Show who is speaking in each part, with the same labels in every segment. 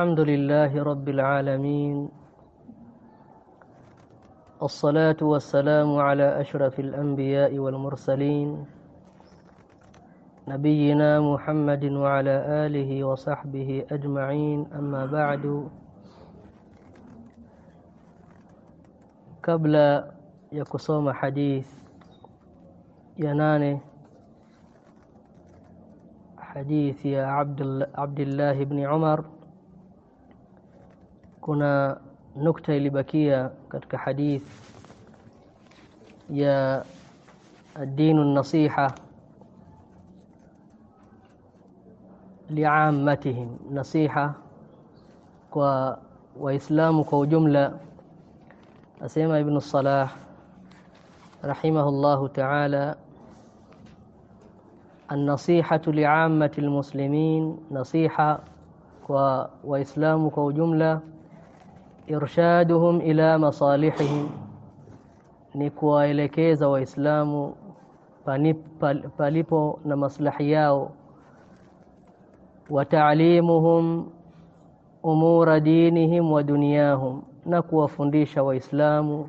Speaker 1: الحمد لله رب العالمين. الصلاة والسلام على أشرف الأنبياء والمرسلين. نبينا محمد وعلى آله وصحبه أجمعين. أما بعد قبل يكسوم حديث يناني حديث يا عبد الله بن عمر. Kuna nukta ilibakia katika hadith ya dinu nasiha liammatihim nasiha kwa waislamu kwa ujumla asema ibn salah rahimahullahu ta'ala النصيحة لعامة المسلمين نصيحة وإسلام كوجملة irshaduhum ila masalihihim ni kuwaelekeza waislamu palipo na maslahi yao. Wa taalimuhum umura dinihim wa dunyahum na kuwafundisha waislamu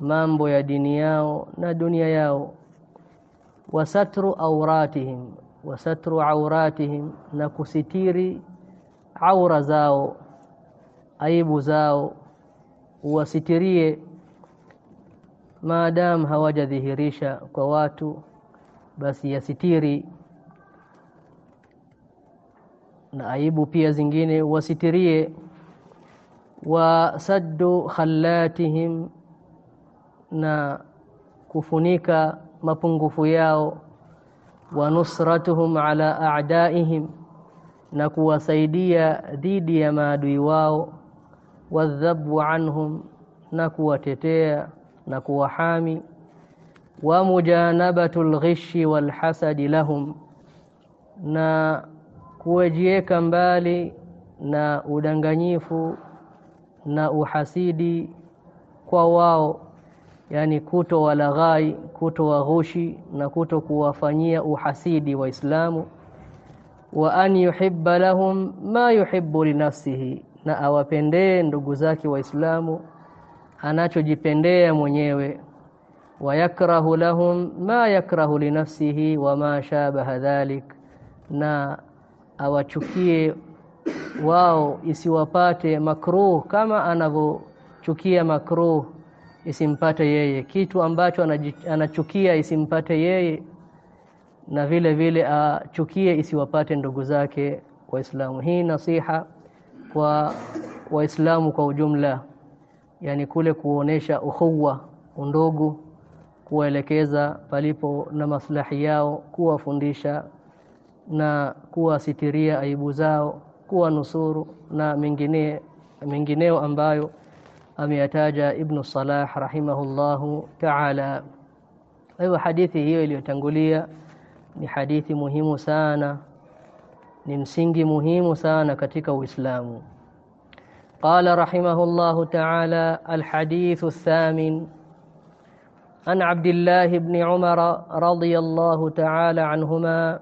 Speaker 1: mambo ya dini yao na dunia yao. Wasatru auratihim wasatru auratihim na kusitiri aura zao aibu zao uwasitirie. Maadamu hawajadhihirisha kwa watu basi yasitiri. Na aibu pia zingine wasitirie wasaddu khallatihim na kufunika mapungufu yao. Wa nusratuhum ala a'daihim na kuwasaidia dhidi ya maadui wao wadhabu anhum na kuwatetea na kuwahami. Wa mujanabatu lghishi walhasadi lahum na kuwajieka mbali na udanganyifu na uhasidi kwa wao yani kuto walaghai kuto waghushi na kuto kuwafanyia uhasidi waislamu. Wa an yuhibba lahum ma yuhibbu linafsihi na awapendee ndugu zake waislamu anachojipendea mwenyewe. Wayakrahu lahum ma yakrahu linafsihi wama shabaha dhalik na awachukie wao isiwapate makruh kama anavyochukia makruh isimpate yeye. Kitu ambacho anachukia isimpate yeye na vile vile achukie isiwapate ndugu zake waislamu. Hii nasiha kwa waislamu kwa ujumla yani kule kuonesha ukhuwa undogo kuwaelekeza palipo na maslahi yao kuwafundisha na kuwasitiria aibu zao kuwa nusuru na mengine mengineo ambayo ameyataja ibnu salah rahimahullahu taala. Kwa hivyo hadithi hiyo iliyotangulia ni hadithi muhimu sana ni msingi muhimu sana katika Uislamu تعالى الحديث الثامن عن عبد الله بن عمر رضي الله تعالى عنهما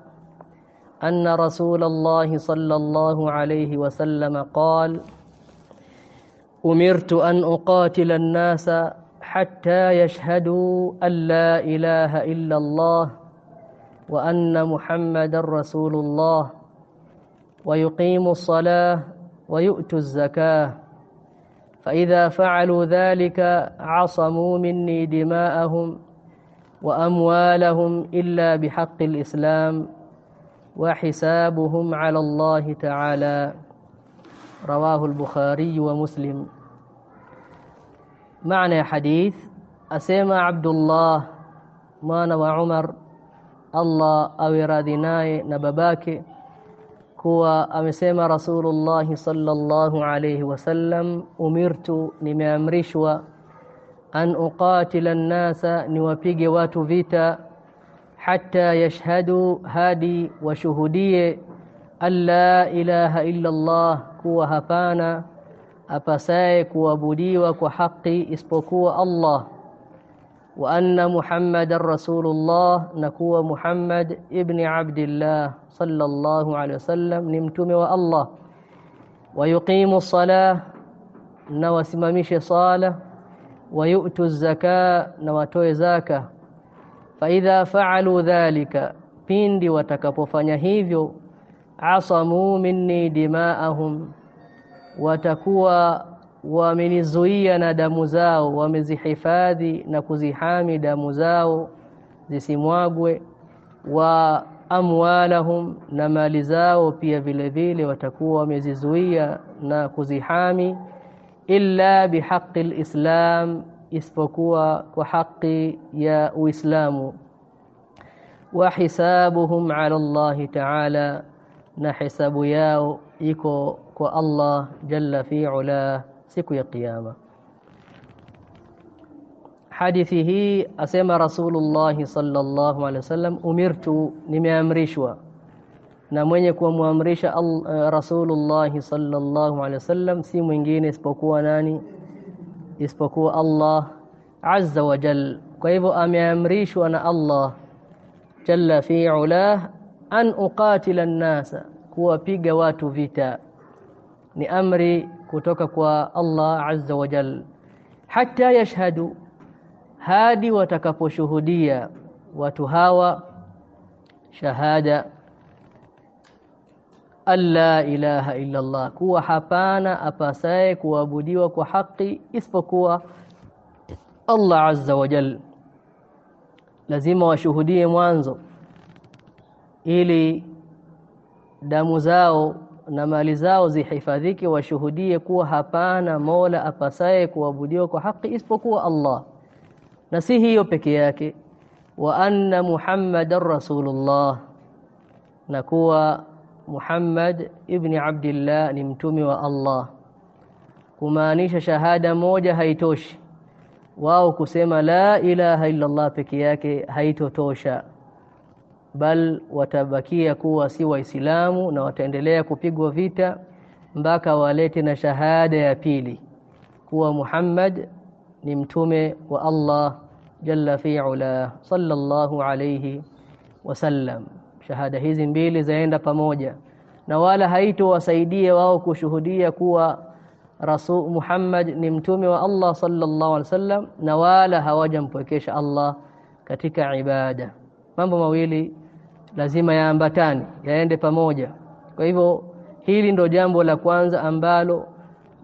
Speaker 1: أن رسول الله صلى الله عليه وسلم قال أمرت أن أقاتل الناس حتى يشهدوا أن لا إله إلا الله وأن محمد رسول الله. ويقيموا الصلاة ويؤتوا الزكاة. فإذا فعلوا ذلك عصموا مني دماءهم وأموالهم إلا بحق الإسلام وحسابهم على الله تعالى. رواه البخاري ومسلم. معنى حديث أسمى عبد الله مانا وعمر الله أو رادناي نبباك kuwa amesema Rasulullah sallallahu alayhi wasallam umirtu nimeamrishwa an uqatila nnasa niwapige watu vita hatta yashhadu hadi washuhudie an la ilaha illa Allah kuwa hapana apasaye kuabudiwa kwa haki isipokuwa Allah wa anna Muhammadan Rasulullah na kuwa Muhammad ibni Abdillah sallallahu alaihi wasallam ni mtume wa Allah. Wayuqimu salah na wasimamishe sala. Wayu'tu zaka na watoe zaka. Faidha faalu dhalika pindi watakapofanya hivyo asamu minni dimaahum watakuwa wamenizuia na damu zao wamezihifadhi na kuzihami damu zao zisimwagwe wa amwalahum na mali zao pia vile vile watakuwa wamezizuia na kuzihami illa bihaqi lislam isipokuwa kwa haqi ya Uislamu. Wa hisabuhum ala Allahi ta'ala na hisabu yao iko kwa Allah jalla fi ula siku ya kiyama. Hadithi hii asema Rasulullah sallallahu alaihi wasallam umirtu nimeamrishwa. Na mwenye kuamrisha uh, Rasulullah sallallahu alaihi wasallam si mwingine isipokuwa nani? Isipokuwa Allah azza wa jal. Kwa hivyo ameamrishwa na Allah jalla fi ulah an uqatila an-nasa kuwapiga watu vita. Ni amri kutoka kwa Allah azza wa jal. Hata yashhadu hadi watakaposhuhudia watu hawa shahada alla ilaha illa Allah kuwa hapana apasaye kuabudiwa kwa haki isipokuwa Allah azza wa jal. Lazima washuhudie mwanzo ili damu zao na mali zao zihifadhike washuhudie kuwa hapana mola apasaye kuabudiwa kwa haki isipokuwa Allah. Na si hiyo peke yake. Wa anna muhammadar rasulullah. Na kuwa Muhammad ibni Abdillah ni mtume wa Allah. Kumaanisha shahada moja haitoshi. Wao kusema la ilaha illa Allah peke yake haitotosha bal watabakia kuwa si waislamu na wataendelea kupigwa vita mpaka walete na shahada ya pili. Kuwa Muhammad ni mtume wa Allah jalla fi'ala sallallahu alayhi wasallam shahada hizi mbili zaenda pamoja na wala haitowasaidia wao kushuhudia kuwa Rasul Muhammad ni mtume wa Allah sallallahu alayhi wasallam na wala hawajampwekesha Allah katika ibada mambo mawili lazima yaambatane yaende pamoja. Kwa hivyo hili ndo jambo la kwanza ambalo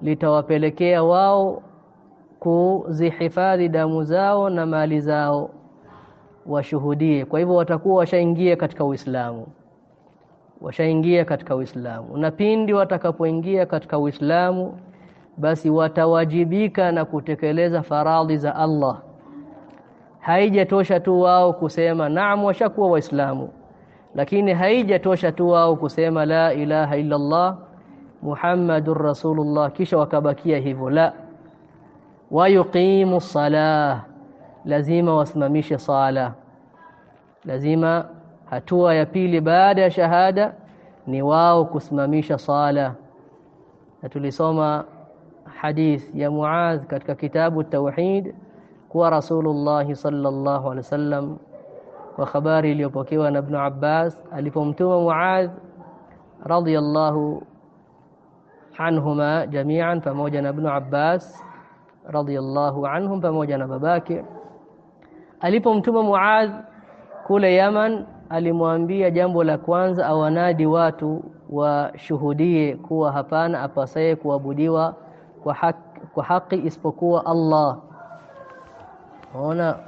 Speaker 1: litawapelekea wao kuzihifadhi damu zao na mali zao washuhudie. Kwa hivyo watakuwa washaingia katika Uislamu washaingia katika Uislamu. Na pindi watakapoingia katika Uislamu basi watawajibika na kutekeleza faradhi za Allah haijatosha tu wao kusema naam washakuwa waislamu. Lakini haijatosha tu wao kusema la ilaha illa Allah Muhammadur Rasulullah. Kisha wakabakia hivyo la. Wayuqimu salah lazima wasimamishe sala. Lazima hatua ya pili baada ya shahada ni wao kusimamisha sala. Na tulisoma hadith ya Muadh katika kitabu tauhid kuwa Rasulullah sallallahu alaihi wasallam kwa habari iliyopokewa na Ibn Abbas alipomtuma Muadh radhiyallahu anhuma jami'an pamoja na Ibn Abbas radhiyallahu anhum pamoja na babake. Alipomtuma Muadh kule Yaman alimwambia jambo la kwanza awanadi watu washuhudie kuwa hapana apasaye kuabudiwa kwa haki, kwa haki isipokuwa Allah ona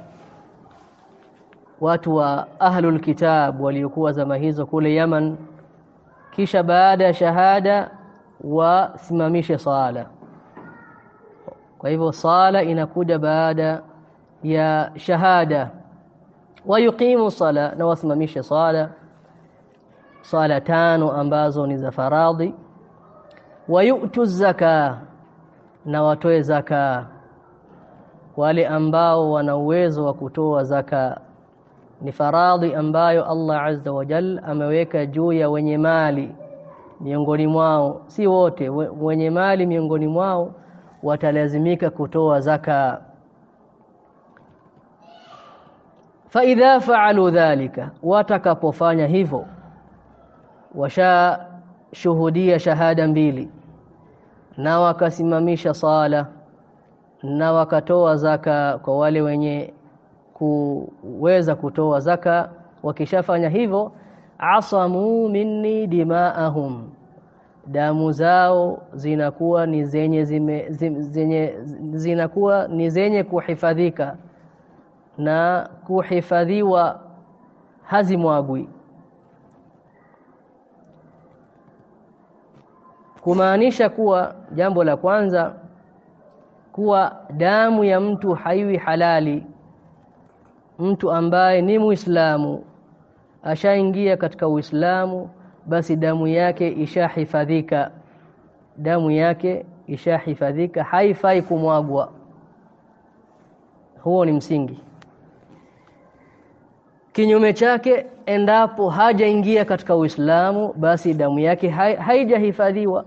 Speaker 1: watu wa ahlul kitab waliokuwa zama hizo kule Yaman kisha baada ya shahada wasimamishe sala. Kwa hivyo sala inakuja baada ya shahada. Wa yuqimu sala na wasimamishe sala. Sala tano ambazo ni za faradhi. Wa wayu'tu zaka na watoe zaka wale ambao wana uwezo wa kutoa zaka. Ni faradhi ambayo Allah azza wa jal ameweka juu ya wenye mali miongoni mwao. Si wote wenye mali miongoni mwao watalazimika kutoa zaka. Faidha faalu dhalika watakapofanya hivyo washashuhudia shahada mbili na wakasimamisha sala na wakatoa zaka kwa wale wenye kuweza kutoa zaka. Wakishafanya hivyo asamu minni dimaahum. Damu zao zinakuwa ni zenye zime, zenye zinakuwa ni zenye kuhifadhika na kuhifadhiwa hazimwagwi. Kumaanisha kuwa jambo la kwanza kuwa damu ya mtu haiwi halali. Mtu ambaye ni Muislamu ashaingia katika Uislamu basi damu yake ishahifadhika. Damu yake ishahifadhika haifai kumwagwa. Huo ni msingi. Kinyume chake endapo hajaingia katika Uislamu basi damu yake haijahifadhiwa.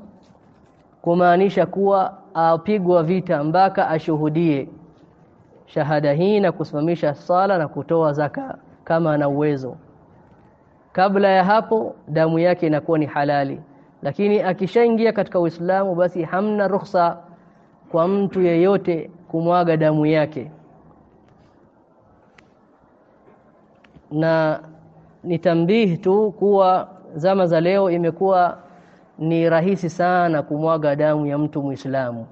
Speaker 1: Kumaanisha kuwa apigwa vita mpaka ashuhudie shahada hii na kusimamisha sala na kutoa zaka kama ana uwezo. Kabla ya hapo damu yake inakuwa ni halali. Lakini akishaingia katika Uislamu basi hamna ruhusa kwa mtu yeyote kumwaga damu yake. Na ni tambihi tu kuwa zama za leo imekuwa ni rahisi sana kumwaga damu ya mtu Muislamu.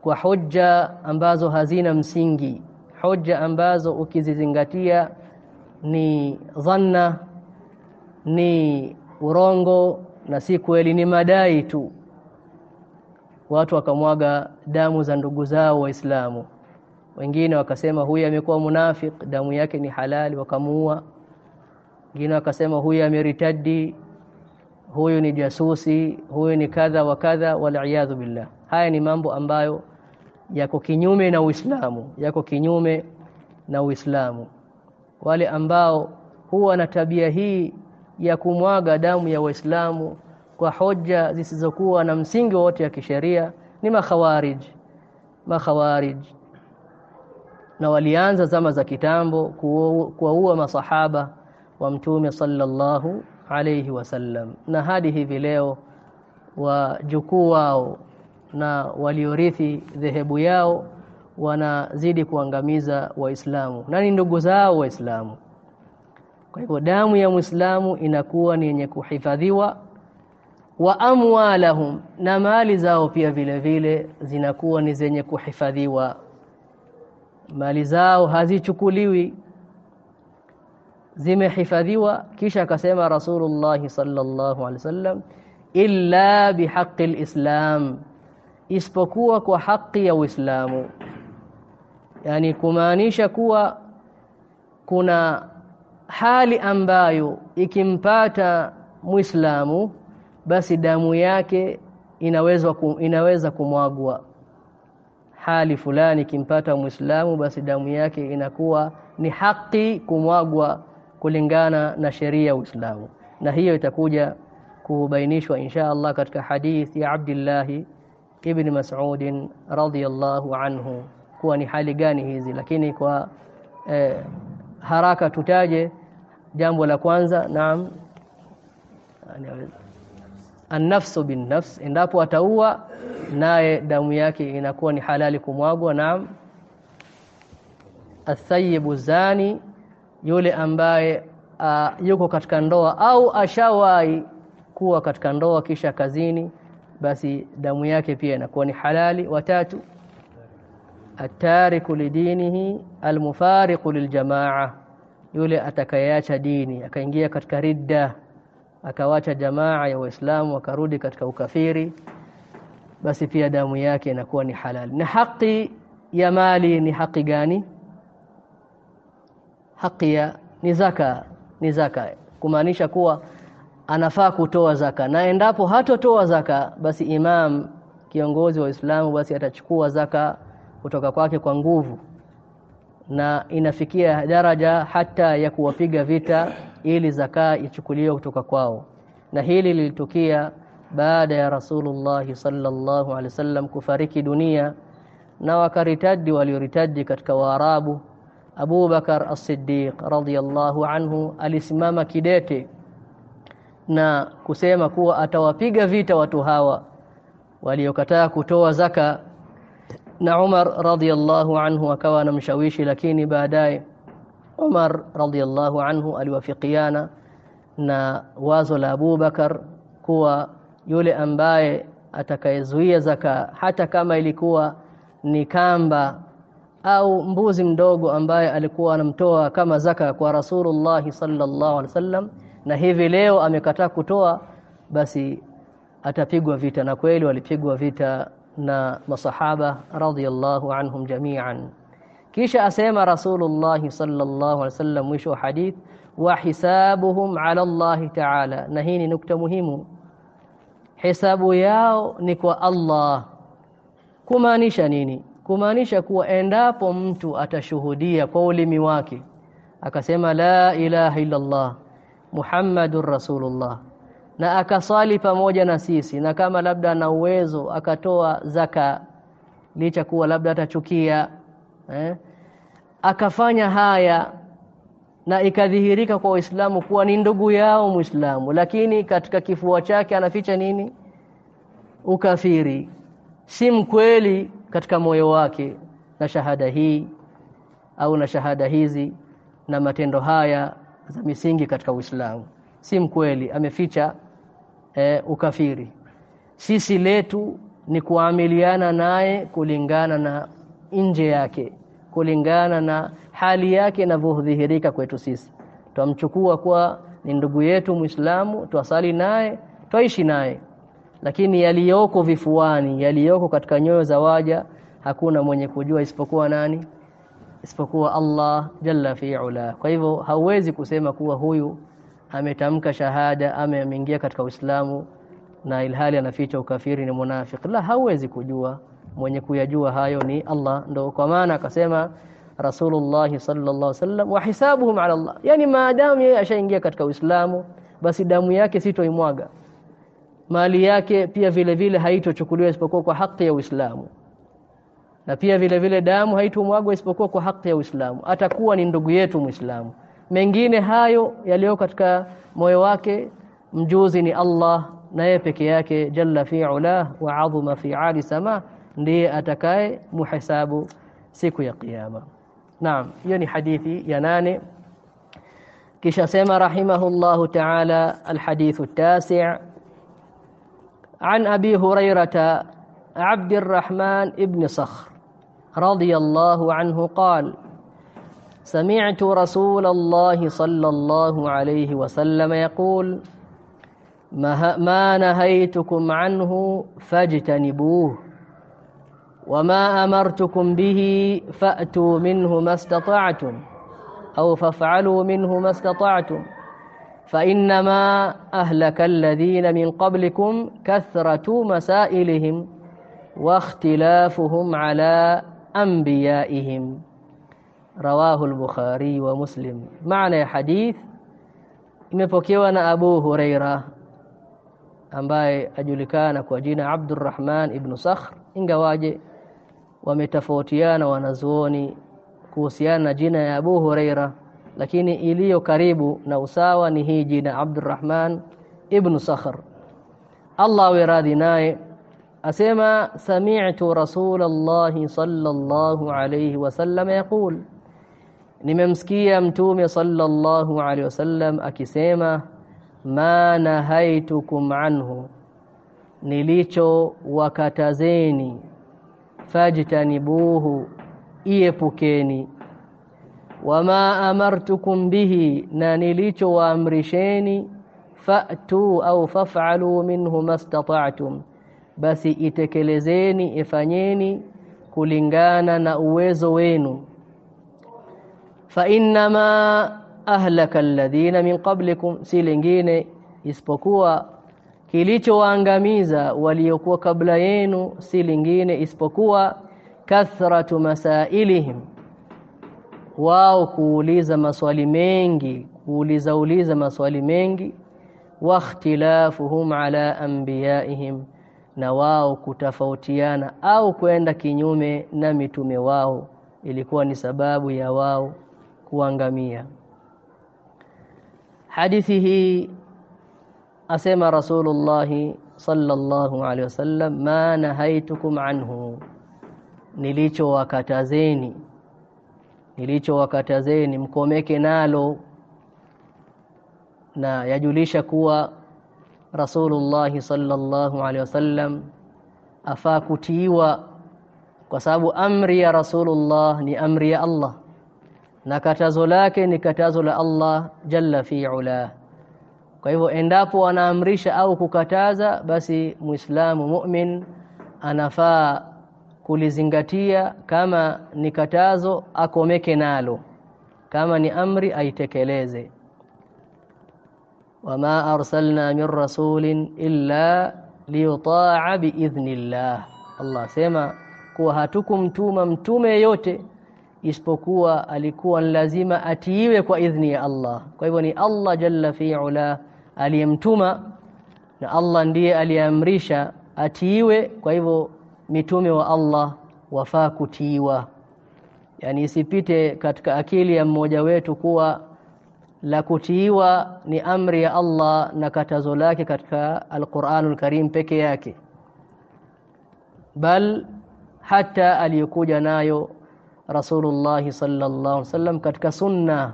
Speaker 1: Kwa hoja ambazo hazina msingi hoja ambazo ukizizingatia ni dhanna ni urongo na si kweli ni madai tu. Watu wakamwaga damu za ndugu zao waislamu. Wengine wakasema huyu amekuwa munafik damu yake ni halali wakamuua. Wengine wakasema huyu ameritadi huyu ni jasusi huyu ni kadha wa kadha waliyadhu billah. Haya ni mambo ambayo yako kinyume na Uislamu yako kinyume na Uislamu. Wale ambao huwa na tabia hii ya kumwaga damu ya Waislamu kwa hoja zisizokuwa na msingi wote ya kisheria ni makhawarij makhawarij. Na walianza zama za kitambo kuwaua masahaba wa mtume sallallahu alayhi wasallam. Na hadi hivi leo wajukuu wao na waliorithi dhehebu yao wanazidi kuangamiza waislamu. Na ni ndugu zao waislamu? Kwa hivyo damu ya muislamu inakuwa ni yenye kuhifadhiwa wa amwalahum na mali zao pia vile vile zinakuwa ni zenye kuhifadhiwa. Mali zao hazichukuliwi zimehifadhiwa kisha akasema rasulullah sallallahu alaihi wasallam illa bihaqqi alislam isipokuwa kwa haki ya Uislamu. Yani kumaanisha kuwa kuna hali ambayo ikimpata Muislamu basi damu yake inaweza kum, inaweza kumwagwa. Hali fulani ikimpata Muislamu basi damu yake inakuwa ni haki kumwagwa kulingana na sheria ya Uislamu. Na hiyo itakuja kubainishwa insha Allah katika hadithi ya Abdullah ibn Mas'ud radhiyallahu anhu kuwa ni hali gani hizi. Lakini kwa eh, haraka tutaje jambo la kwanza. Naam. An-nafsu bin-nafs endapo ataua naye damu yake inakuwa ni halali kumwagwa. Naam. Athayibu zani yule ambaye uh, yuko katika ndoa au ashawai kuwa katika ndoa kisha kazini basi damu yake pia inakuwa ni halali. Watatu atariku lidinihi almufariqu liljamaa yule atakayeacha dini akaingia katika ridda akawacha jamaa ya waislamu akarudi katika ukafiri basi pia damu yake inakuwa ni halali. Na haki ya mali ni haki gani haki ya ni zaka ni zaka. Kumaanisha kuwa anafaa kutoa zaka. Na endapo hatotoa zaka basi imam kiongozi wa Uislamu basi atachukua zaka kutoka kwake kwa nguvu. Na inafikia daraja hata ya kuwapiga vita ili zaka ichukuliwe kutoka kwao. Na hili lilitukia baada ya Rasulullah sallallahu alaihi wasallam kufariki dunia na wakaritaji walioritaji katika Waarabu Abu Bakar As-Siddiq radhiyallahu anhu alisimama kidete na kusema kuwa atawapiga vita watu hawa waliokataa kutoa zaka. Na Umar radhiallahu anhu akawa anamshawishi lakini baadaye Umar radhiallahu anhu aliwafikiana na wazo la Abu Bakar kuwa yule ambaye atakayezuia zaka hata kama ilikuwa ni kamba au mbuzi mdogo ambaye alikuwa anamtoa kama zaka kwa Rasulullah sallallahu alaihi wasallam na hivi leo amekataa kutoa basi atapigwa vita. Na kweli walipigwa vita na masahaba radhiyallahu anhum jami'an. Kisha asema Rasulullah sallallahu alaihi wasallam mwisho wa hadith wa hisabuhum ala Allah ta'ala. Na hii ni nukta muhimu. Hisabu yao ni kwa Allah. Kumaanisha nini kumaanisha kuwa endapo mtu atashuhudia kwa ulimi wake akasema la ilaha illa Allah Muhammadur Rasulullah na akasali pamoja na sisi na kama labda ana uwezo akatoa zaka licha kuwa labda atachukia eh? akafanya haya na ikadhihirika kwa Waislamu kuwa ni ndugu yao Muislamu lakini katika kifua chake anaficha nini ukafiri si mkweli katika moyo wake na shahada hii au na shahada hizi na matendo haya za misingi katika Uislamu. Si mkweli ameficha e, ukafiri. Sisi letu ni kuamiliana naye kulingana na nje yake kulingana na hali yake inavyodhihirika kwetu sisi. Twamchukua kuwa ni ndugu yetu Muislamu twasali naye twaishi naye lakini yaliyoko vifuani yaliyoko katika nyoyo za waja hakuna mwenye kujua isipokuwa nani? Isipokuwa Allah jalla fi'ala kwa hivyo hauwezi kusema kuwa huyu ametamka shahada ama ameingia katika Uislamu na ilhali anaficha ukafiri ni munafiki. La hauwezi kujua. Mwenye kuyajua hayo ni Allah. Ndo kwa maana akasema Rasulullah sallallahu alaihi wasallam wa hisabuhum ala Allah. Yani maadamu yeye ashaingia katika Uislamu basi damu yake sitoimwaga mali yake pia vile vile haitochukuliwa isipokuwa kwa haki ya Uislamu. Na pia vile vile damu haitomwagwa isipokuwa kwa haki ya Uislamu. Atakuwa ni ndugu yetu Muislamu. Mengine hayo yaliyo katika moyo wake mjuzi ni Allah na yeye peke yake jalla fi'ala wa fi ali sama ndiye atakaye muhesabu siku ya kiyama. Naam hiyo ni hadithi ya nane. Kisha sema rahimahullahu ta'ala alhadithu tasi' عن أبي هريرة عبد الرحمن ابن صخر رضي الله عنه قال سمعت رسول الله صلى الله عليه وسلم يقول ما نهيتكم عنه فاجتنبوه وما أمرتكم به فأتوا منه ما استطعتم أو فافعلوا منه ما استطعتم. فإنما أهلك الذين من قبلكم كثرة مسائلهم واختلافهم على أنبيائهم. رواه البخاري ومسلم. معنى حديث مبكيوان أبو هريرة أمباي أجلكانك وجين عبد الرحمن ابن صخر إن واجه ومتفوتيان ونزوني كوسيان جين أبو هريرة lakini iliyo karibu na usawa ni hii jina Abdurrahman ibn Sakhr. Allah awe radhi naye asema sami'tu Rasulullah sallallahu alayhi wasallam yaqul. Nimemsikia mtume sallallahu alayhi wasallam akisema ma nahaitukum anhu nilicho wakatazeni fajtanibuhu iepukeni wama amartukum bihi na nilicho waamrisheni fa'tu au faf'alu minhu mastata'tum basi itekelezeni ifanyeni kulingana na uwezo wenu. Fa innama ahlaka alladhina min qablikum si lingine isipokuwa kilichowaangamiza waliokuwa kabla yenu si lingine isipokuwa kathratu masailihim wao kuuliza maswali mengi kuuliza uliza maswali mengi wa ikhtilafuhum ala anbiyaihim na wao kutafautiana au kwenda kinyume na mitume wao. Ilikuwa ni sababu ya wao kuangamia. Hadithi hii asema rasulullah sallallahu alaihi wasallam ma nahaitukum anhu nilichowakatazeni nilichowakatazeni mkomeke nalo na yajulisha kuwa Rasulullah sallallahu alaihi wasallam afaa kutiiwa kwa sababu amri ya Rasulullah ni amri ya Allah na katazo lake ni katazo la Allah jalla fi ula. Kwa hivyo endapo anaamrisha au kukataza basi muislamu mu'min anafaa kulizingatia kama ni katazo akomeke nalo kama ni amri aitekeleze. Wama arsalna min rasulin illa liyuta'a biidhnillah. Allah sema kuwa hatukumtuma mtume yote isipokuwa alikuwa lazima atiiwe kwa idhni ya Allah. Kwa hivyo ni Allah jalla fi'ala aliyemtuma na Allah ndiye aliamrisha atiiwe. Kwa hivyo mitume wa Allah wafaa kutiiwa. Yani isipite katika akili ya mmoja wetu kuwa la kutiiwa ni amri ya Allah na katazo lake katika Al-Qur'anul Karim peke yake. Bal hata aliyokuja nayo Rasulullah sallallahu alaihi wasallam katika sunna.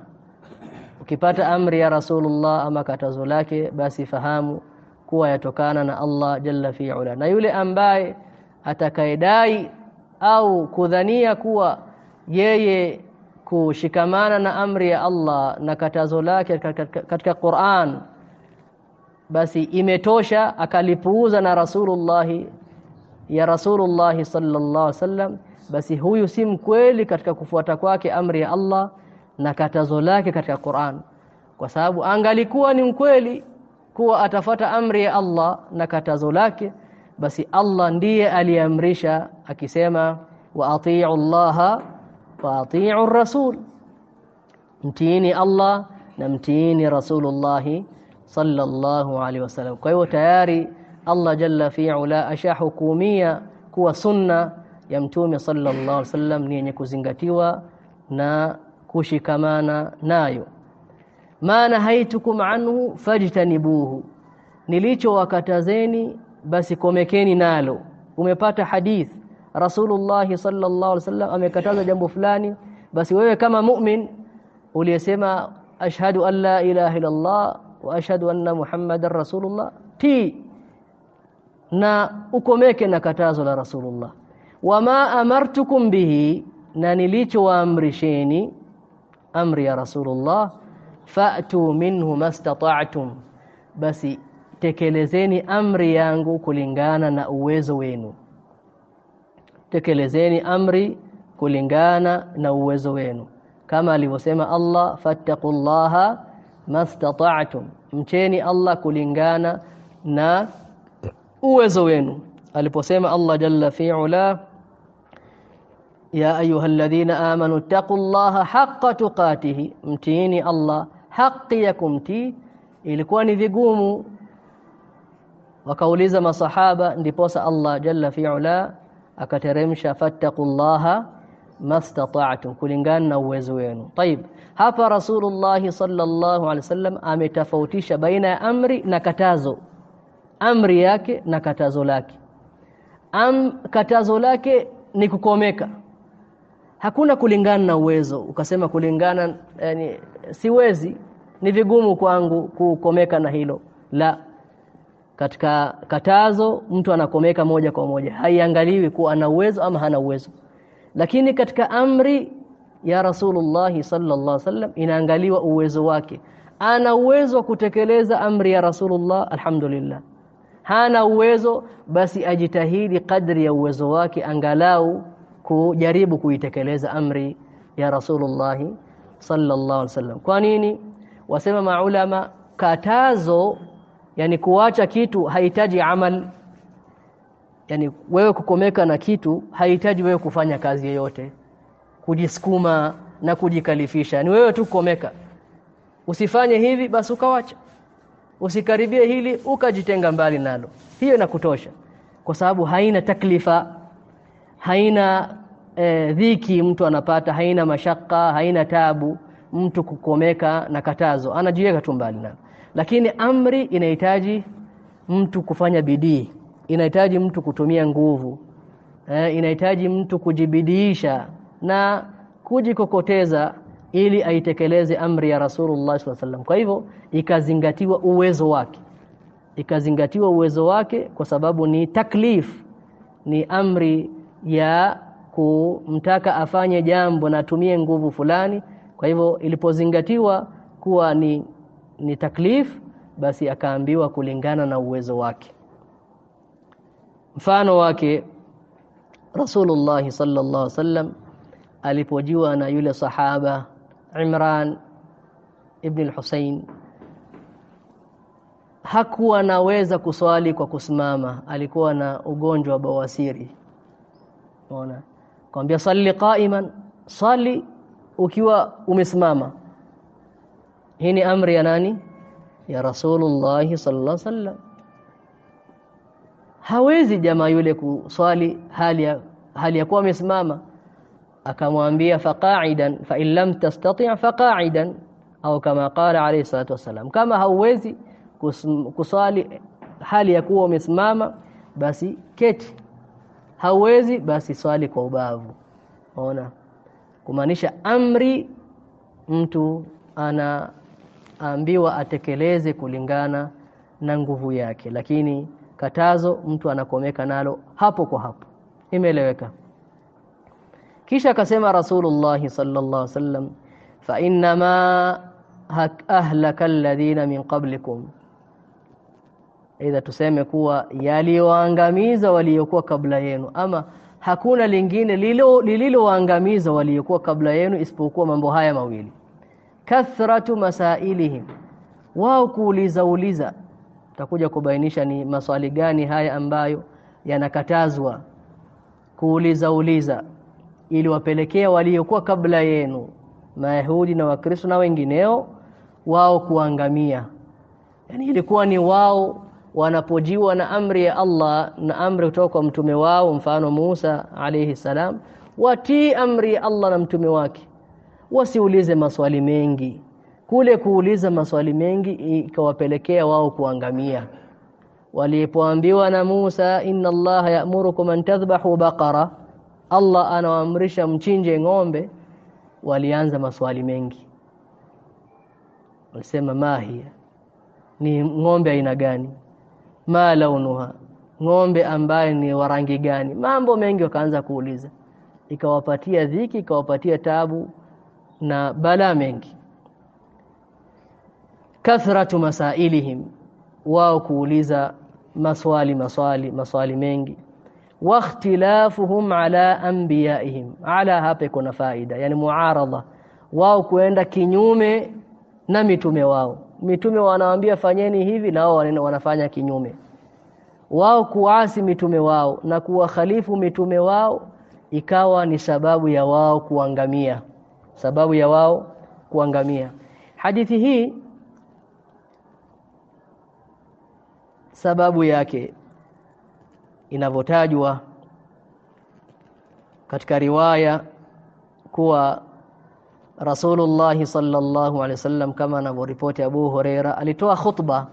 Speaker 1: Ukipata amri ya Rasulullah ama katazo lake basi fahamu kuwa yatokana na Allah jalla fi'ala. Na yule ambaye atakayedai au kudhania kuwa yeye kushikamana na amri ya Allah na katazo lake katika Qur'an basi imetosha akalipuuza na Rasulullah ya Rasulullah sallallahu alaihi wasallam basi huyu si mkweli katika kufuata kwake amri ya Allah na katazo lake katika Qur'an. Kwa sababu angalikuwa ni mkweli kuwa atafata amri ya Allah na katazo lake basi Allah ndiye aliamrisha akisema wa atii'u Allah wa atii'u rasul. Mtiini Allah na mtiini Rasulullah sallallahu alaihi wasallam kwa hiyo tayari Allah jalla fi'ala ashahukumia kuwa sunna ya mtume sallallahu alaihi wasallam ni yenye kuzingatiwa na kushikamana nayo. Ma nahaitukum anhu fajtanibuhu. Nilichowakatazeni basi komekeni nalo. Umepata hadith. Rasulullah sallallahu alaihi wasallam amekataza jambo fulani. Basi wewe kama mu'min uliyesema ashhadu an la ilaha illallah wa ashhadu anna muhammadar rasulullah ti. Na ukomeke na katazo la Rasulullah. Wama amartukum bihi na nilichowaamrisheni amri ya Rasulullah fa'tu minhu mastata'tum. Basi tekelezeni amri yangu kulingana na uwezo wenu. Tekelezeni amri kulingana na uwezo wenu. Kama alivyosema Allah fattaqullaha mastata'tum. Mcheni Allah kulingana na uwezo wenu. Aliposema Allah jalla fi'ala ya ayyuhalladhina amanu taqullaha haqqa tuqatihi. Mtiini Allah haki ya kumtii. Ilikuwa ni vigumu wakauliza masahaba ndiposa Allah jalla fi'ala akateremsha fattaqullaha mastata'tum kulingana na uwezo wenu طيب hapa rasulullah sallallahu alaihi wasallam ametofautisha baina ya amri na katazo amri yake na katazo lake Am, katazo lake ni kukomeka hakuna kulingana na uwezo ukasema kulingana yani siwezi ni vigumu kwangu kukomeka na hilo la katika katazo mtu anakomeka moja kwa moja. Haiangaliwi kuwa ana uwezo ama hana uwezo. Lakini katika amri ya Rasulullah sallallahu alaihi wasallam inaangaliwa uwezo wake. Ana uwezo wa kutekeleza amri ya Rasulullah alhamdulillah. Hana uwezo basi ajitahidi kadri ya uwezo wake angalau kujaribu kuitekeleza amri ya Rasulullah sallallahu alaihi wasallam. Kwa nini? Wasema maulama katazo yani kuacha kitu hahitaji amal. Yani wewe kukomeka na kitu hahitaji wewe kufanya kazi yoyote. Kujisukuma na kujikalifisha. Ni wewe tu kukomeka. Usifanye hivi basi ukawacha. Usikaribie hili ukajitenga mbali nalo. Hiyo inakutosha. Kwa sababu haina taklifa haina e, dhiki mtu anapata haina mashaka haina tabu mtu kukomeka na katazo. Anajiweka tu mbali nalo lakini amri inahitaji mtu kufanya bidii. Inahitaji mtu kutumia nguvu. Eh, inahitaji mtu kujibidiisha na kujikokoteza ili aitekeleze amri ya Rasulullah alaihi kwa hivyo ikazingatiwa uwezo wake. Ikazingatiwa uwezo wake kwa sababu ni taklif ni amri ya kumtaka afanye jambo na atumie nguvu fulani. Kwa hivyo ilipozingatiwa kuwa ni ni taklif basi akaambiwa kulingana na uwezo wake. Mfano wake Rasulullah sallallahu alaihi wasallam alipojiwa na yule sahaba Imran ibn al-Husayn hakuwa naweza kuswali kwa kusimama alikuwa na ugonjwa wa bawasiri. Unaona? Kwambia sali qa'iman sali ukiwa umesimama hii ni amri ya nani? Ya Rasulullah sallallahu alaihi wasallam. Hawezi jamaa yule kuswali hali ya hali ya kuwa amesimama akamwambia faqa'idan fa in lam tastati' faqa'idan au kama qala alayhi salatu wasalam kama hauwezi kuswali hali ya kuwa umesimama basi keti. Hauwezi basi swali kwa ubavu. Ona. Kumaanisha amri mtu anaambiwa atekeleze kulingana na nguvu yake. Lakini katazo mtu anakomeka nalo hapo kwa hapo. Imeeleweka? Kisha akasema rasulullah sallallahu alaihi wasallam fa inna ma ahlaka alladhina min qablikum. Aidha tuseme kuwa yaliyoangamiza waliokuwa kabla yenu ama hakuna lingine lililowaangamiza waliokuwa kabla yenu isipokuwa mambo haya mawili kathratu masailihim. Wao kuuliza uliza takuja kubainisha ni maswali gani haya ambayo yanakatazwa kuuliza uliza ili wapelekea waliokuwa kabla yenu Mayahudi na Wakristo na wengineo wao kuangamia. Yani ilikuwa ni wao wanapojiwa na amri ya Allah na amri kutoka kwa mtume wao mfano Musa alayhi salam watii amri ya Allah na mtume wake wasiulize maswali mengi. Kule kuuliza maswali mengi ikawapelekea wao kuangamia. Walipoambiwa na Musa inna Allah ya'murukum an tadhbahu baqara Allah anawaamrisha mchinje ng'ombe walianza maswali mengi. Walisema mahia ni ng'ombe aina gani? Ma launuha? Ng'ombe ambaye ni wa rangi gani? Mambo mengi wakaanza kuuliza. Ikawapatia dhiki ikawapatia tabu na balaa mengi. Kathratu masailihim wao kuuliza maswali maswali maswali mengi. Wa ikhtilafuhum ala anbiyaihim ala hapa kuna faida yani muaradha wao kuenda kinyume na mitume wao. Mitume wanawaambia fanyeni hivi na wao wanafanya kinyume. Wao kuasi mitume wao na kuwakhalifu mitume wao ikawa ni sababu ya wao kuangamia sababu ya wao kuangamia. Hadithi hii sababu yake inavyotajwa katika riwaya kuwa Rasulullah sallallahu alaihi wasallam kama anavyoripoti Abu Huraira alitoa khutba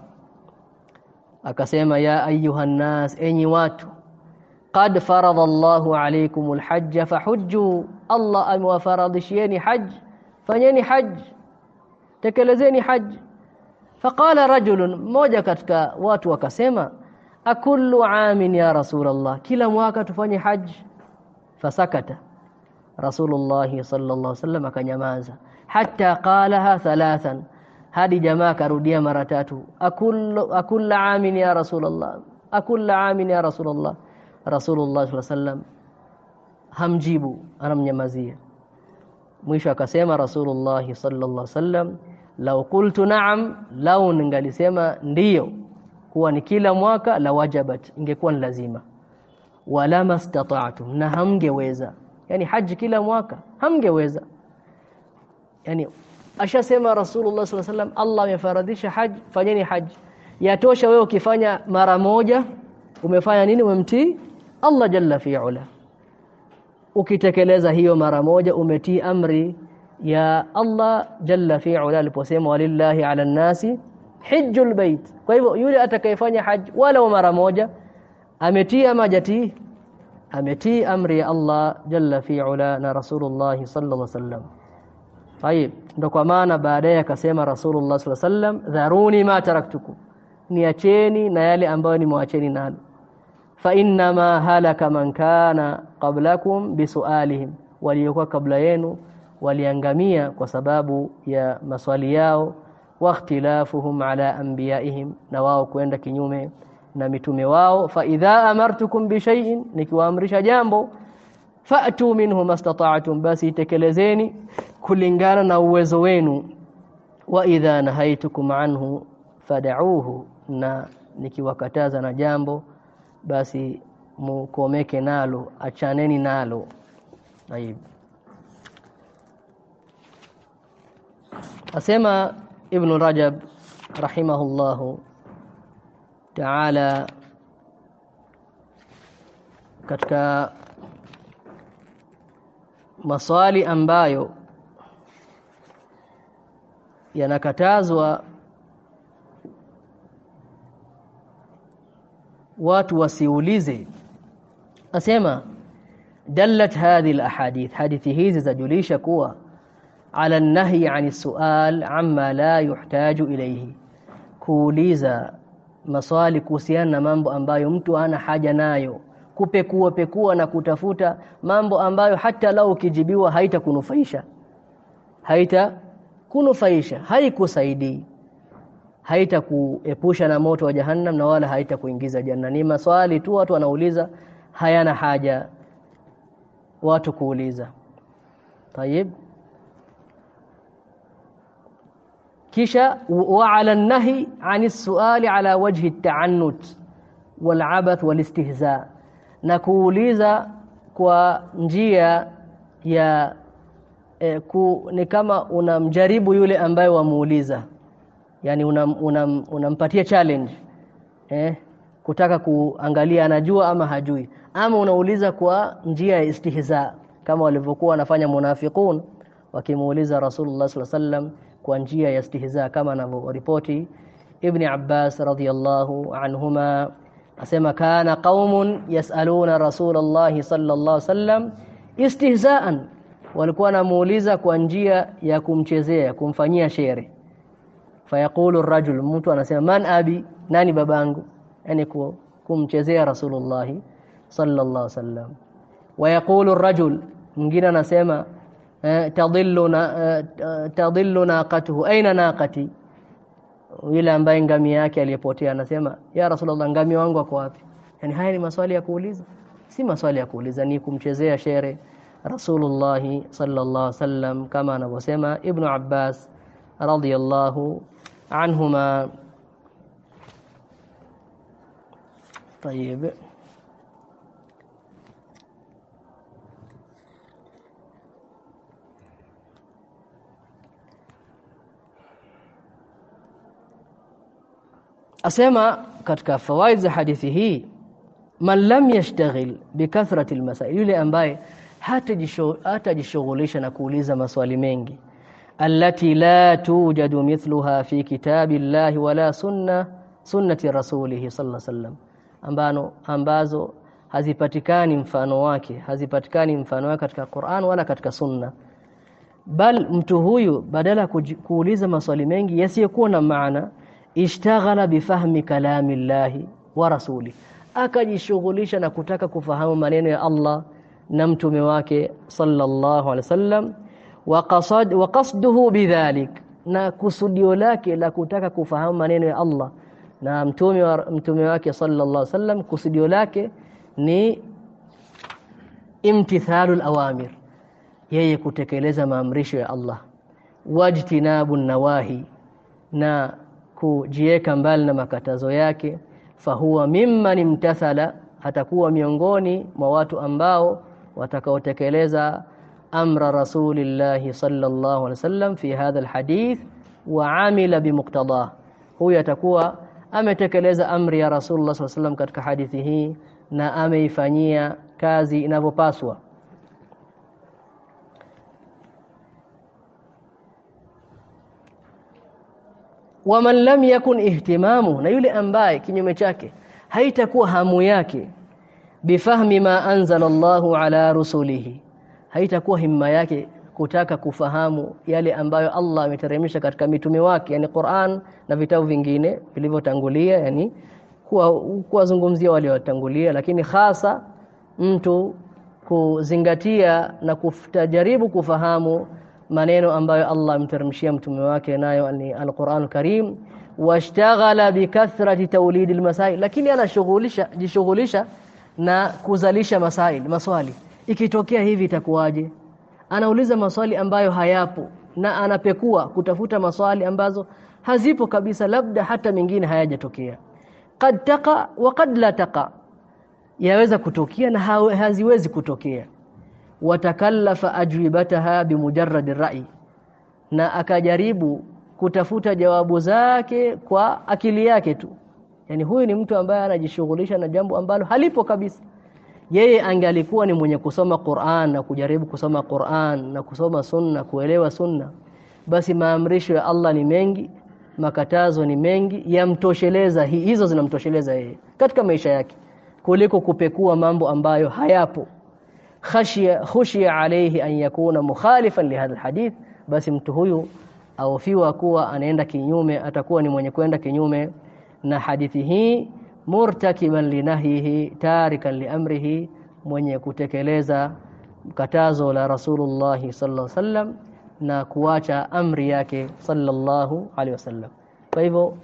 Speaker 1: akasema ya ayuha nas enyi watu قد فرض الله عليكم الحج فحجوا. الله ان فرض شيئني حج؟ فنيني حج. تكلزيني حج. فقال رجل موجه ketika watu wakasema أكل عام يا رسول الله. كلا موقع تفني حج؟ فسكت. رسول الله صلى الله عليه وسلم كنماز حتى قالها ثلاثا. هذه جماعة كرديه مره أكل أكل عام يا رسول الله. أكل عام يا رسول الله. Rasulullah sallallahu hamjibu anamnyamazia. Mwisho akasema rasulullah sallallahu wasallam law qultu na'am lau ningalisema ndiyo kuwa ni kila mwaka la wajabat ingekuwa ni lazima. Wala mastata'tum na hamgeweza. Yani haji kila mwaka hamgeweza. Yani ashasema rasulullah sallallahu alaihi wasallam Allah amefaradhisha haji fanyeni haji. Yatosha wewe ukifanya mara moja umefanya nini umemtii Allah jalla fi'ala ukitekeleza hiyo mara moja umetii amri ya Allah jalla fi'ala aliposema walillahi ala nasi hijjul bait kwa hivyo yule atakayefanya haji wala mara moja ametii ama hajatii? Ametii amri ya Allah jalla fi'ala na Rasulullah sallallahu alaihi wasallam. Tayib ndo kwa maana baadaye akasema Rasulullah sallallahu alaihi wasallam dharuni ma taraktukum. Niacheni na yale ambayo nimewacheni nalo fa innama halaka man kana qablakum bisualihim waliokuwa kabla yenu waliangamia kwa sababu ya maswali yao wa ikhtilafuhum ala anbiyaihim na wao kwenda kinyume na mitume wao. Fa idha amartukum bi shay'in nikiwaamrisha jambo fa'tu minhu mastata'tum basi tekelezeni kulingana na uwezo wenu. Wa idha nahaitukum anhu fad'uhu na nikiwakataza na jambo basi mukomeke nalo, achaneni nalo. Tayib, asema Ibn Rajab rahimahullahu taala katika maswali ambayo yanakatazwa watu wasiulize. Asema dallat hadhi alahadith. Hadithi hizi zajulisha kuwa ala nahyi ani sual amma la yuhtaju ilayhi. Kuuliza maswali kuhusiana na mambo ambayo mtu ana haja nayo. Kupekua pekua na kutafuta mambo ambayo hata lau ukijibiwa haitakunufaisha. Haita kunufaisha haikusaidii haitakuepusha na moto wa jahannam na wala haitakuingiza janna. Ni maswali tu watu wanauliza hayana haja watu kuuliza. Tayib kisha wa ala nahi ani suali ala wajhi at-ta'annut wal-abath wal-istihza na kuuliza kwa njia ya e, ku, ni kama unamjaribu yule ambaye wamuuliza yani unampatia unam, una challenge eh, kutaka kuangalia anajua ama hajui. Ama unauliza kwa njia ya istihza kama walivyokuwa wanafanya munafiqun wakimuuliza Rasulullah sallallahu alaihi wasallam kwa njia ya istihza kama anavyoripoti Ibn Abbas radhiyallahu anhuma. Asema kana qaumun yasaluna Rasulullah sallallahu alaihi wasallam istihzaan. Walikuwa wanamuuliza kwa njia ya kumchezea kumfanyia shere fayaqulu ar-rajul mtu anasema man abi nani babangu? Yani kumchezea Rasulullah sallallahu alaihi wasallam. Wayaqulu ar-rajul mwingine anasema tadillu na naqatuhu. Aina naqati? Yule ambaye ngamia yake aliyepotea anasema ya rasulullah ngamia wangu wako wapi? Yani haya ni maswali ya kuuliza. Si maswali ya kuuliza ni kumchezea shere rasulullah sallallahu wasallam kama anavyosema ibn abbas radiyallahu anhuma طيب asema katika fawaid za hadithi hii man lam yashtaghil bikathrati almasail yule ambaye hatajishughulisha na kuuliza maswali mengi allati la tujadu mithluha fi kitabi llahi wala sunna sunnati rasulihi sallallahu alaihi ambano ambazo hazipatikani mfano wake hazipatikani mfano wake katika Qur'an wala katika sunna bal mtu huyu badala kuuliza maswali mengi yasiyokuwa na maana ishtaghala bifahmi kalami llahi wa rasuli akajishughulisha na kutaka kufahamu maneno ya Allah na mtume wake sallallahu alaihi wasallam wa qasad wa qasduhu bidhalik na kusudio lake la kutaka kufahamu maneno ya Allah. Na mtume wa mtume wake sallallahu alaihi wasallam kusudio lake ni imtithalul awamir yeye kutekeleza maamrisho ya Allah. Wajtinabun nawahi na kujieka mbali na makatazo yake. Fahuwa mimman imtathala atakuwa miongoni mwa watu ambao watakaotekeleza amra rasulillahi sallallahu alaihi wasallam fi hadha alhadith wa amila bimuqtadah huyu atakuwa ametekeleza amri ya rasulullah sallallahu alaihi katika hadithi hii na ameifanyia kazi inavyopaswa waman lam yakun ihtimamu na yule ambaye kinyume chake haitakuwa hamu yake bifahmi ma anzala Allahu ala rusulihi haitakuwa himma yake kutaka kufahamu yale ambayo Allah ameteremsha katika mitume wake yani Qur'an na vitabu vingine vilivyotangulia yani kuwazungumzia wale watangulia lakini hasa mtu kuzingatia na kutajaribu kufahamu maneno ambayo Allah amteremshia mtume wake nayo ni Al-Qur'an Karim washtaghala bikathrati tawlid almasail lakini anashughulisha jishughulisha na kuzalisha masail maswali ikitokea hivi itakuwaje? Anauliza maswali ambayo hayapo na anapekua kutafuta maswali ambazo hazipo kabisa labda hata mengine hayajatokea. Qad taqa wa qad la taqa. Yaweza kutokea na haziwezi kutokea. Watakallafa ajwibataha bimujarrad rai na akajaribu kutafuta jawabu zake kwa akili yake tu. Yani huyu ni mtu ambaye anajishughulisha na jambo ambalo halipo kabisa yeye angalikuwa ni mwenye kusoma Qur'an na kujaribu kusoma Qur'an na kusoma sunna kuelewa sunna. Basi maamrisho ya Allah ni mengi makatazo ni mengi yamtosheleza hizo zinamtosheleza yeye katika maisha yake kuliko kupekua mambo ambayo hayapo. Khashia khushia alayhi an yakuna mukhalifan li hadha alhadith basi mtu huyu aufiwa kuwa anaenda kinyume atakuwa ni mwenye kwenda kinyume. Na hadithi hii murtakiban linahyihi tarikan liamrihi mwenye kutekeleza katazo la Rasulullah sallallahu alaihi wasallam na kuacha amri yake sallallahu alaihi wasallam. Kwa hivyo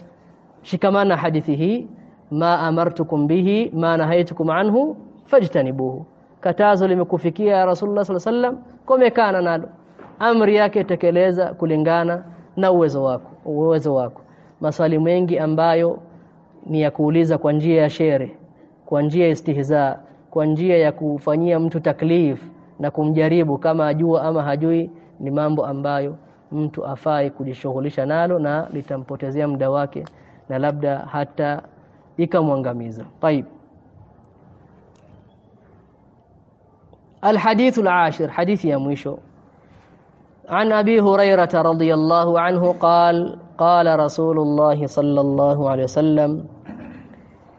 Speaker 1: shikamana hadithi hii ma amartukum bihi ma nahaitukum anhu fajtanibuhu. Katazo limekufikia ya Rasulullah sallallahu alaihi wasallam komekana nalo. Amri yake tekeleza kulingana na uwezo wako uwezo wako. Maswali mengi ambayo ni ya kuuliza kwa njia ya shere, kwa njia ya istihza, kwa njia ya kufanyia mtu taklif na kumjaribu kama ajua ama hajui, ni mambo ambayo mtu afai kujishughulisha nalo na litampotezea muda wake na labda hata ikamwangamiza. Tayib, alhadithu alashir, hadithi ya mwisho an Abi Hurairata radhiyallahu anhu qala قال قال رسول الله صلى الله عليه وسلم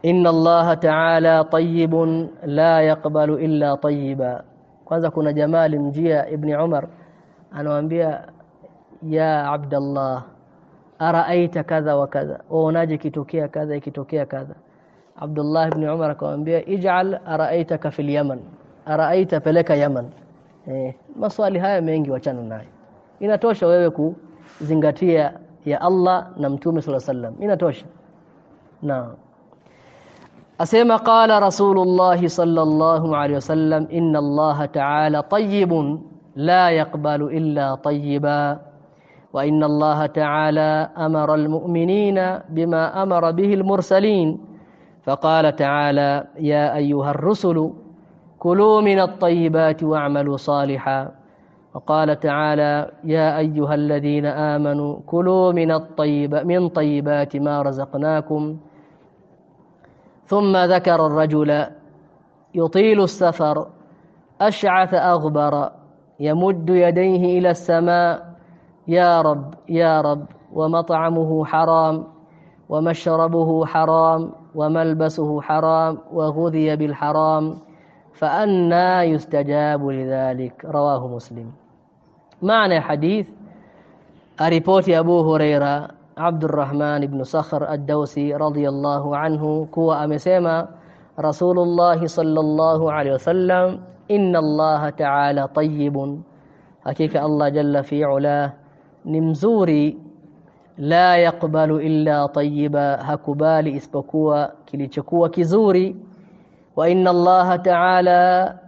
Speaker 1: إن الله تعالى طيب لا يقبل إلا طيبا kwanza kuna jamaa alimjia ibn Umar anawaambia ya Abdallah araaita kadha wa kadha uonaje kitokea kadha ikitokea kadha Abdullah ibn Umar akamwambia ij'al araaitaka fil Yaman araaita peleka Yaman eh maswali haya mengi wachana nayo inatosha wewe kuzingatia ya Allah na mtume alaihi wasallam inatosha naam asema qala rasulullah sallallahu alaihi wasallam inna Allah ta'ala tayyibun la yaqbalu illa tayyiba wa inna Allah ta'ala amara almu'minina bima amara bihi almursalin فقال تعالى يا أيها الرسل كلوا من الطيبات واعملوا صالحا وقال تعالى يا أيها الذين آمنوا كلوا من الطيب من طيبات ما رزقناكم. ثم ذكر الرجل يطيل السفر أشعث أغبر يمد يديه إلى السماء يا رب يا رب ومطعمه حرام ومشربه حرام وملبسه حرام وغذي بالحرام فأنا يستجاب لذلك رواه مسلم. معنى حديث أريبوت أبو هريرة عبد الرحمن بن صخر الدوسي رضي الله عنه كوا أمسيما رسول الله صلى الله عليه وسلم إن الله تعالى طيب. حقيقة الله جل في علاه نمزوري لا يقبل إلا طيبا. hakubali isipokuwa kilichokuwa kizuri wa Allah ta'ala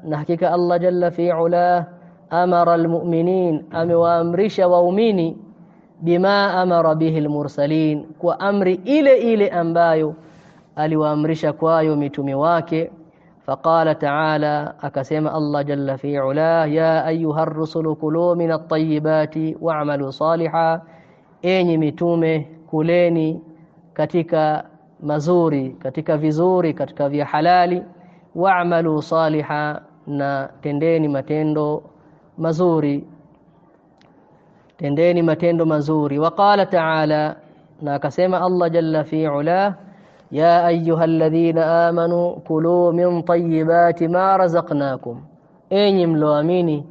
Speaker 1: na hakika Allah jalla fi ula amara almu'minin amewaamrisha waumini bima amara bihi almursalin kwa amri ile ile ambayo aliwaamrisha kwayo mitume wake فقال تعالى akasema Allah jalla fi ula ya ayuha ar-rusulu kulu min at-tayyibati wa'malu salihan enyi mitume kuleni katika mazuri katika vizuri katika vya halali wa'malu saliha na tendeni matendo mazuri. Tendeni matendo mazuri. Waqala ta'ala na akasema Allah jalla fi ula ya ayyuhalladhina amanu kulu min tayyibati ma razaqnakum. Enyi mloamini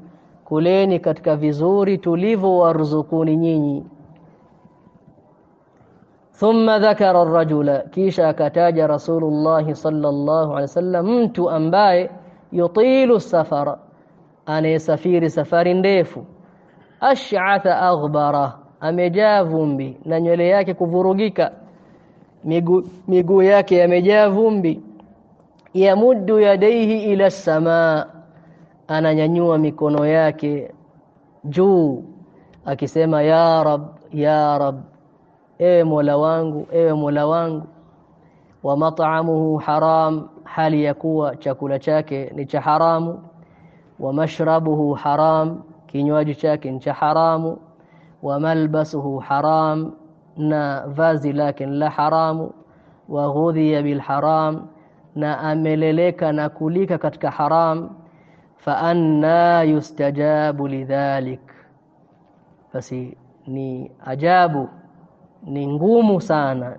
Speaker 1: kuleni katika vizuri tulivyowaruzukuni nyinyi. Thumma dhakara ar-rajula kisha akataja rasulullah sallallahu alaihi wasallam mtu ambaye yutilu safara anayesafiri safari ndefu. Ash'atha aghbara amejaa vumbi na nywele yake kuvurugika. Miguu migu yake yamejaa vumbi. Yamuddu yadaihi ila samaa ananyanyua mikono yake juu akisema ya rab ya rab ewe mola wangu ewe mola wangu wa mat'amuhu haram hali ya kuwa chakula chake ni cha haramu wa mashrabuhu haram kinywaji chake ni cha haramu wa malbasuhu haram na vazi lake la haramu wa ghudhiya bil haram na ameleleka na kulika katika haram fa anna yustajabu lidhalik basi ni ajabu ni ngumu sana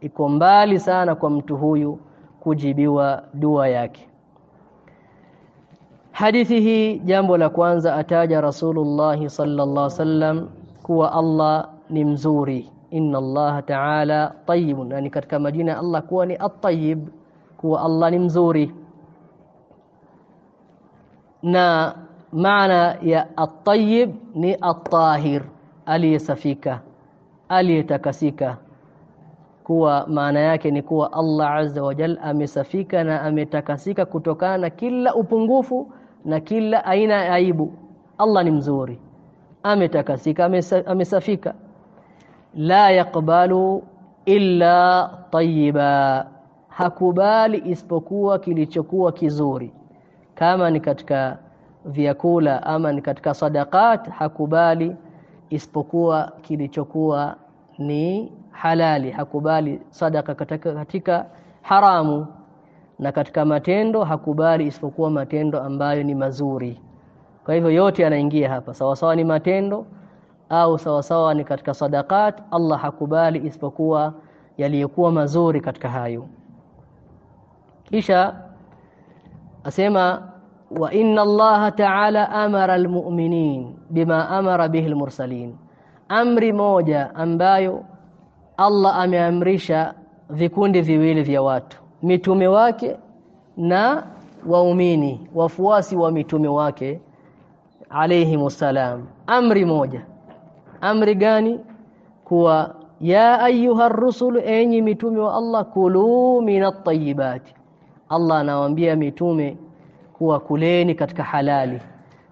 Speaker 1: iko mbali sana kwa mtu huyu kujibiwa dua yake hadithi hii jambo la kwanza ataja rasulullah sallallahu wasallam kuwa Allah ni mzuri. Inna Allah ta'ala tayyibun. Yani katika majina Allah kuwa ni at-tayyib kuwa Allah ni mzuri. Na maana ya at-tayyib ni at-tahir aliyesafika aliyetakasika. Kuwa maana yake ni kuwa Allah azza wa jalla amesafika na ametakasika kutokana na kila upungufu na kila aina ya aibu. Allah ni mzuri. Ametakasika amesafika. La yakbalu illa tayyiba. Hakubali isipokuwa kilichokuwa kizuri. Kama ni katika vyakula ama ni katika sadaqat hakubali isipokuwa kilichokuwa ni halali. Hakubali sadaka katika, katika haramu na katika matendo hakubali isipokuwa matendo ambayo ni mazuri. Kwa hivyo yote yanaingia hapa. Sawasawa sawa ni matendo au sawasawa sawa ni katika sadaqat Allah hakubali isipokuwa yaliyokuwa mazuri katika hayo. Kisha asema wa inna Allah ta'ala amara almu'minin bima amara bihi almursalin. Amri moja ambayo Allah ameamrisha vikundi viwili vya watu mitume wake na waumini wafuasi wa mitume wake alayhi salam amri moja. Amri gani? Kuwa ya ayuha rusul enyi mitume wa Allah kulu minat tayyibati Allah anawaambia mitume kuwa kuleni katika halali.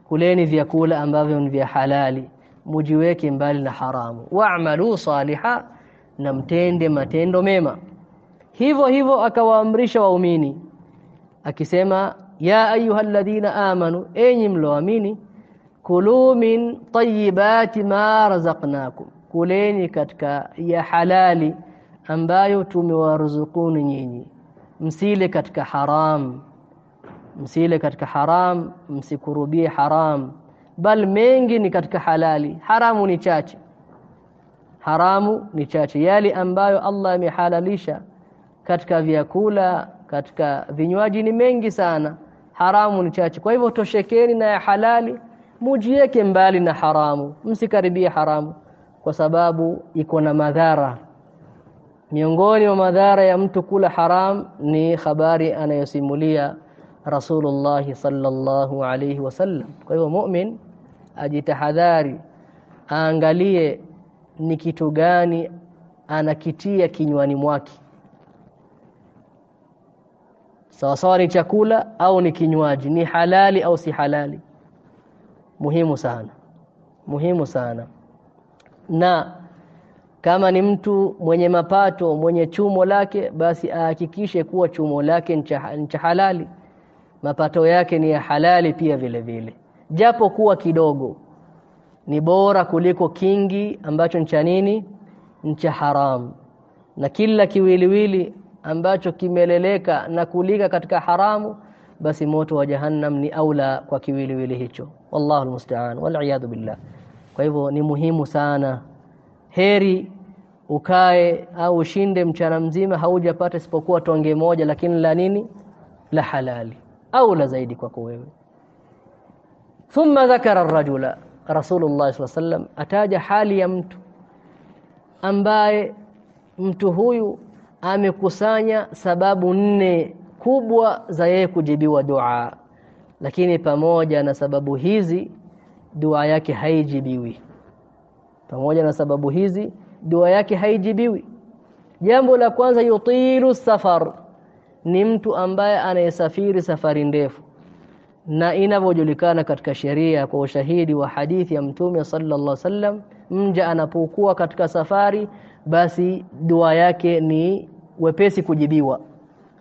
Speaker 1: Kuleni vyakula ambavyo ni vya halali. Mujiweke mbali na haramu. Wa'malu saliha na mtende matendo mema hivyo hivyo akawaamrisha waumini akisema ya ayyuhalladhina amanu enyi mloamini kulu min tayyibati ma razaqnakum kuleni katika ya halali ambayo tumewaruzukuni nyinyi. Msile katika haram msile katika haram msikurubie haram. Bal mengi ni katika halali haramu ni chache. Haramu ni chache yale ambayo Allah amehalalisha katika vyakula katika vinywaji ni mengi sana. Haramu ni chache. Kwa hivyo toshekeni na ya halali mujieke mbali na haramu. Msikaribie haramu kwa sababu iko na madhara. Miongoni mwa madhara ya mtu kula haram ni habari anayosimulia Rasulullah sallallahu alayhi wasallam kwa hivyo mu'min ajitahadhari aangalie ni kitu gani anakitia kinywani mwake sawa sawa ni chakula au ni kinywaji ni halali au si halali. Muhimu sana. Muhimu sana. Na kama ni mtu mwenye mapato mwenye chumo lake basi ahakikishe kuwa chumo lake ni cha halali. Mapato yake ni ya halali pia vile vile. Japo kuwa kidogo ni bora kuliko kingi ambacho ni cha nini? Ni cha haram. Na kila kiwiliwili ambacho kimeleleka na kulika katika haramu basi moto wa jahannam ni aula kwa kiwiliwili hicho. Wallahu almusta'an wal billah. Kwa hivyo ni muhimu sana. Heri ukae au ushinde mchana mzima haujapata isipokuwa tonge moja lakini la nini? La halali. Au la zaidi kwako wewe. Thumma dhakara ar-rajula rasulullah sallallahu alaihi ataja hali ya mtu ambaye mtu huyu amekusanya sababu nne kubwa za yeye kujibiwa dua. Lakini pamoja na sababu hizi dua yake haijibiwi. Pamoja na sababu hizi dua yake haijibiwi. Jambo la kwanza yutilu safar. Ni mtu ambaye anayesafiri safari ndefu. Na inavyojulikana katika sheria kwa ushahidi wa hadithi ya mtume sallallahu alaihi wasallam mja anapokuwa katika safari basi dua yake ni wepesi kujibiwa.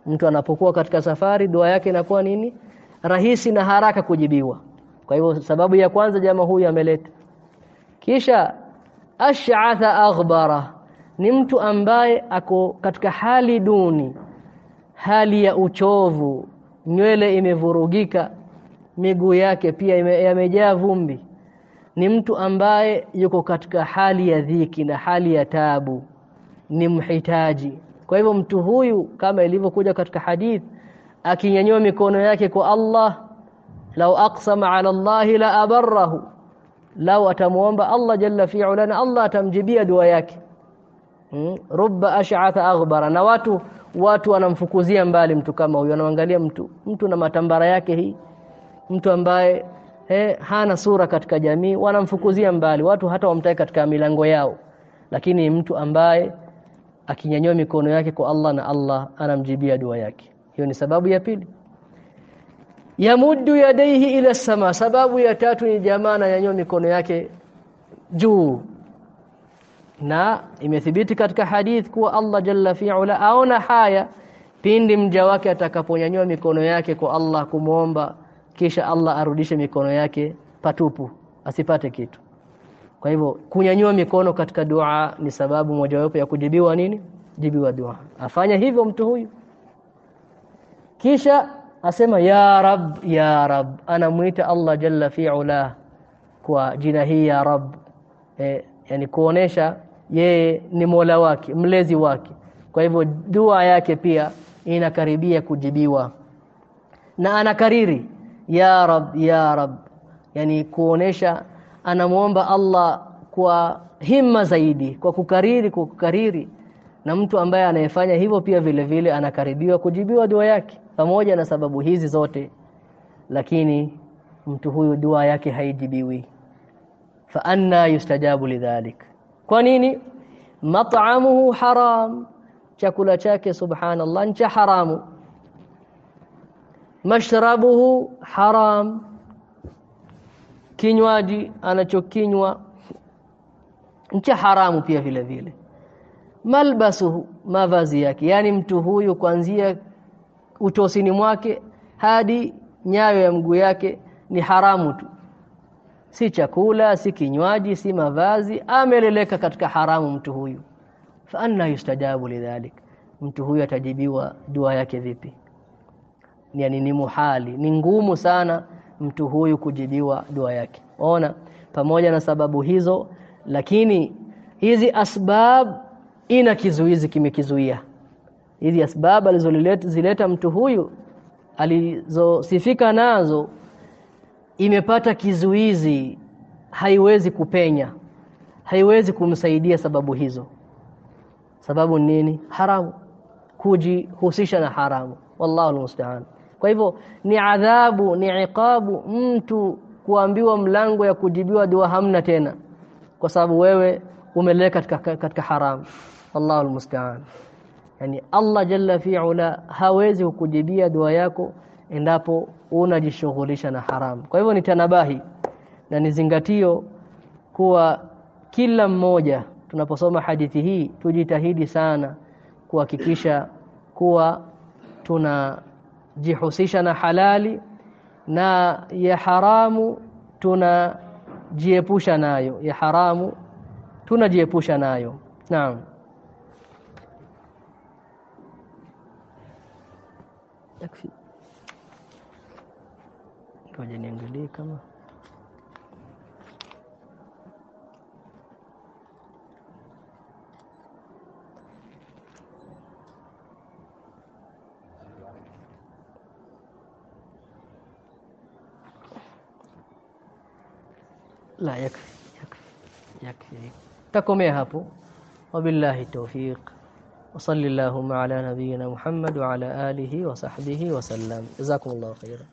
Speaker 1: Mtu anapokuwa katika safari dua yake inakuwa nini? Rahisi na haraka kujibiwa. Kwa hivyo sababu ya kwanza jamaa huyu ameleta. Kisha ash'atha aghbara ni mtu ambaye ako katika hali duni hali ya uchovu nywele imevurugika miguu yake pia yamejaa vumbi ni mtu ambaye yuko katika hali ya dhiki na hali ya tabu ni mhitaji. Kwa hivyo mtu huyu kama ilivyokuja katika hadith akinyanyua mikono yake kwa Allah lau aqsama ala Allah la abarahu, lau atamuomba Allah jalla fi'ala na Allah atamjibia dua yake. Hmm? rubba ash'atha aghbara. Na watu watu wanamfukuzia mbali mtu kama huyo anaangalia mtu. Mtu na matambara yake hii. Mtu ambaye he, hana sura katika jamii wanamfukuzia mbali watu hata wamtaki katika milango yao. Lakini mtu ambaye akinyanyua mikono yake kwa Allah na Allah anamjibia dua yake. Hiyo ni sababu ya pili. Yamuddu yadaihi ila sama. Sababu ya tatu ni jamaa ananyanyua mikono yake juu. Na imethibiti katika hadith kuwa Allah jalla fi'ala aona haya. Pindi mja wake atakaponyanyua mikono yake kwa Allah kumuomba kisha Allah arudishe mikono yake patupu asipate kitu. Kwa hivyo kunyanyua mikono katika dua ni sababu mojawapo ya kujibiwa nini? Jibiwa dua. Afanya hivyo mtu huyu. Kisha asema ya rab ya rab anamuita Allah jalla fi'ala kwa jina hii ya rab. E, yani kuonesha yeye ni Mola wake mlezi wake. Kwa hivyo dua yake pia inakaribia kujibiwa. Na anakariri ya rab ya rab. Yani kuonesha anamuomba Allah kwa himma zaidi kwa kukariri kwa kukariri. Na mtu ambaye anayefanya hivyo pia vile vile anakaribiwa kujibiwa dua yake pamoja na sababu hizi zote. Lakini mtu huyu dua yake haijibiwi. Fa anna yustajabu lidhalik. Kwa nini? Mat'amuhu haram. Chakula chake subhanallah ni haramu mashrabuhu haram. Kinywaji anachokinywa ncha haramu pia vile vile. Malbasuhu mavazi yake. Yani mtu huyu kuanzia utosini mwake hadi nyayo ya mguu yake ni haramu tu. Si chakula si kinywaji si mavazi. Ameleleka katika haramu mtu huyu. Fa anna yustajabu lidhalik. Mtu huyu atajibiwa dua yake vipi yani ni muhali ni ngumu sana mtu huyu kujibiwa dua yake. Ona pamoja na sababu hizo lakini hizi asbab ina kizuizi kimekizuia. Hizi asbab alizozileta mtu huyu alizosifika nazo imepata kizuizi haiwezi kupenya haiwezi kumsaidia sababu hizo. Sababu nini? Haramu. Kujihusisha na haramu. Wallahu almusta'an kwa hivyo ni adhabu ni iqabu mtu kuambiwa mlango ya kujibiwa dua hamna tena. Kwa sababu wewe umeleka katika, katika haramu wallahu almusta'an. Yani Allah jalla fi'ala hawezi kukujibia dua yako endapo unajishughulisha na haramu kwa hivyo ni tanabahi na nizingatio kuwa kila mmoja tunaposoma hadithi hii tujitahidi sana kuhakikisha kuwa tunajihusisha na halali na ya haramu tunajiepusha nayo. Ya haramu tunajiepusha nayo. Naam. Yakfi kama la yakfi yakfi yakfi takomea hapo wabillahi tawfiq وصلى اللهم على نبينا محمد وعلى آله وصحبه وسلم. جزاكم الله خيرا.